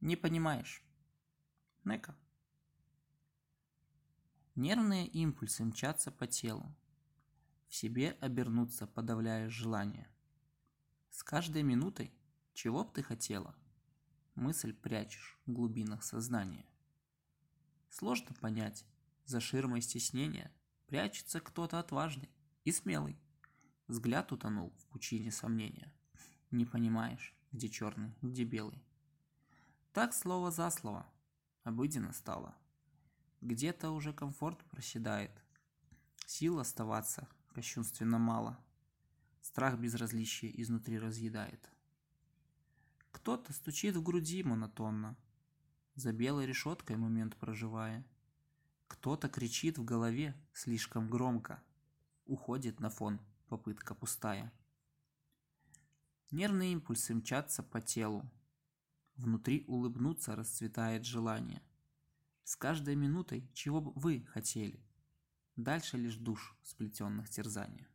не понимаешь. Нека. Нервные импульсы мчатся по телу. В себе обернуться подавляя желание. С каждой минутой, чего б ты хотела, мысль прячешь в глубинах сознания. Сложно понять, за ширмой стеснения прячется кто-то отважный и смелый. Взгляд утонул в пучине сомнения. Не понимаешь, где черный, где белый. Так слово за слово. Обыденно стало. Где-то уже комфорт проседает. Сил оставаться кощунственно мало. Страх безразличия изнутри разъедает. Кто-то стучит в груди монотонно, за белой решеткой момент проживая. Кто-то кричит в голове слишком громко, уходит на фон попытка пустая. Нервные импульсы мчатся по телу, Внутри улыбнуться расцветает желание. С каждой минутой, чего бы вы хотели. Дальше лишь душ, сплетенных терзания.